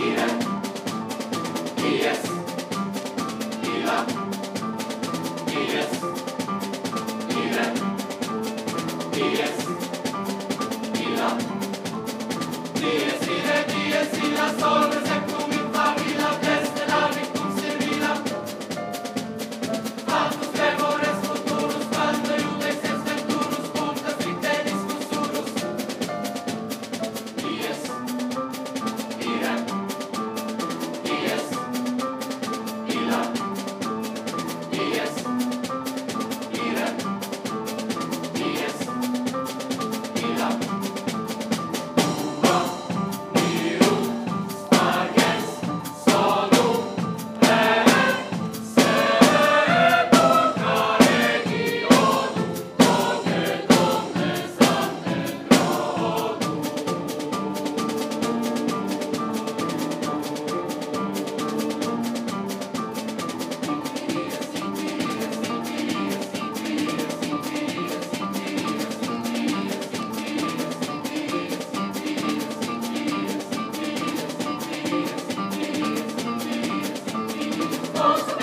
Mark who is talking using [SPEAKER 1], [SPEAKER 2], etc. [SPEAKER 1] Yeah. out.
[SPEAKER 2] supposed